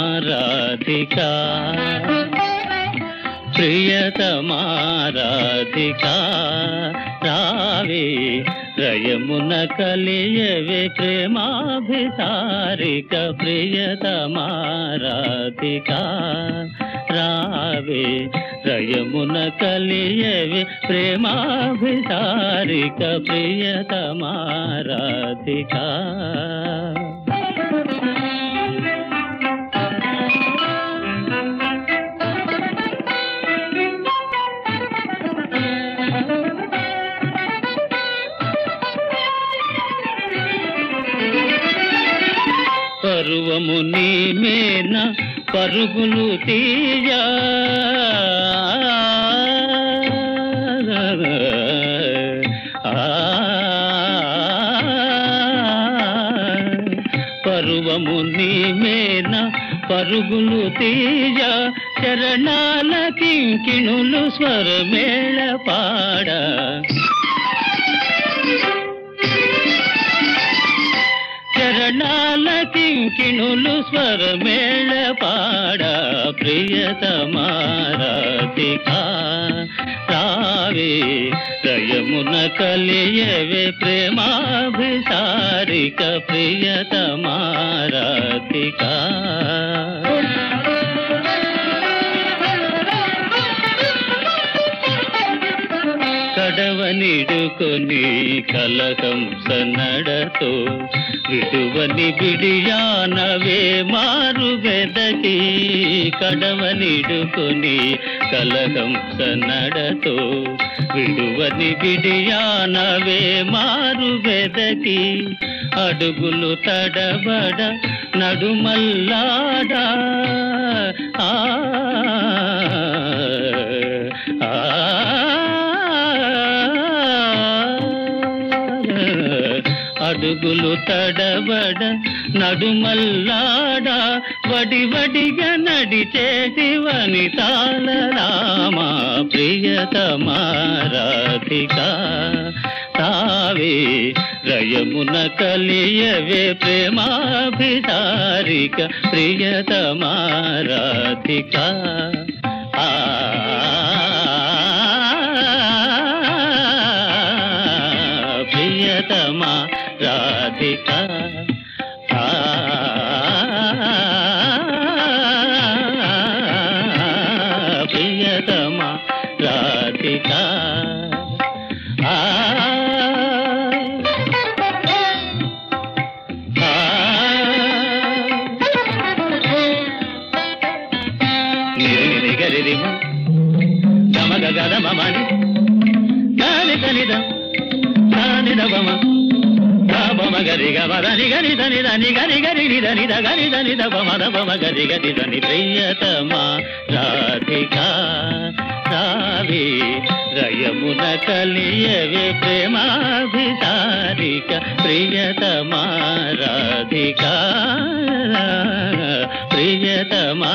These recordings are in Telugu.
ప్రియతమారాధికా ప్రియతమారాధికా రావే రయమున కలియవే ప్రేమాభిసారిక ప్రియతమారాధికా రావే రయమున కలియవే ప్రేమాభిసారిక ప్రియతమారాధికా. పరువము నీ మేన పరుగులు తీయ. పరువము నీ మేన పరుగులు తీయ. చరణాల కింకిణులు స్వరమేళ పాడ. గణాల కింకిణులు స్వరమేళ పాడ ప్రియతమారాధికా. రావే దయమున కలియవే ప్రేమాభిసారిక ప్రియతమారాధికా. కడవనిడుకొని కలహంస నడతో విడువని బిడియానవే మారు వెదకి కడవనిడుకొని కలహంస నడతో విడువని బిడియానవే మారు వెదకి అడుగులు తడబడ నడుమల్లాడా? ఆ అడుగులు తడబడ నడుమల్లాడా వడి వడిగా నడిచేటి వనితాల రామా ప్రియతమారాధికా తావే రయమున కలియవే ప్రేమాభిసారిక ప్రియతమారాధికా ఆ. ప్రియతమా రాధికా. ప్రియతమా రాధికా. ఆ. గమగ గదమని గాని గనిద గాని దవమ బమ గరి గమదని గని దని దని గని గరి దని ద దని బమ బమ గరి గది దని ప్రియతమా రాధికా రావి రయమున కలియవే ప్రేమాభిసారిక ప్రియతమా రాధికా ప్రియతమా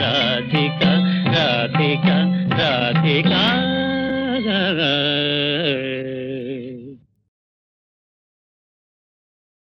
రాధిక రాధిక రాధికా